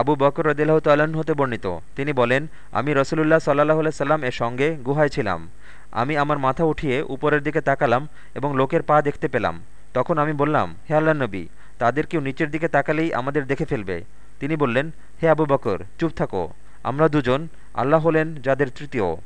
আবু বকর রদিল্লাহ তাল্লাহ্ন হতে বর্ণিত। তিনি বলেন, আমি রসুলুল্লাহ সাল্লাহ সাল্লাম এর সঙ্গে গুহায় ছিলাম। আমি আমার মাথা উঠিয়ে উপরের দিকে তাকালাম এবং লোকের পা দেখতে পেলাম। তখন আমি বললাম, হে আল্লাহ নবী, তাদের কেউ নিচের দিকে তাকালেই আমাদের দেখে ফেলবে। তিনি বললেন, হে আবু বকর, চুপ থাকো। আমরা দুজন আল্লাহ হলেন যাদের তৃতীয়।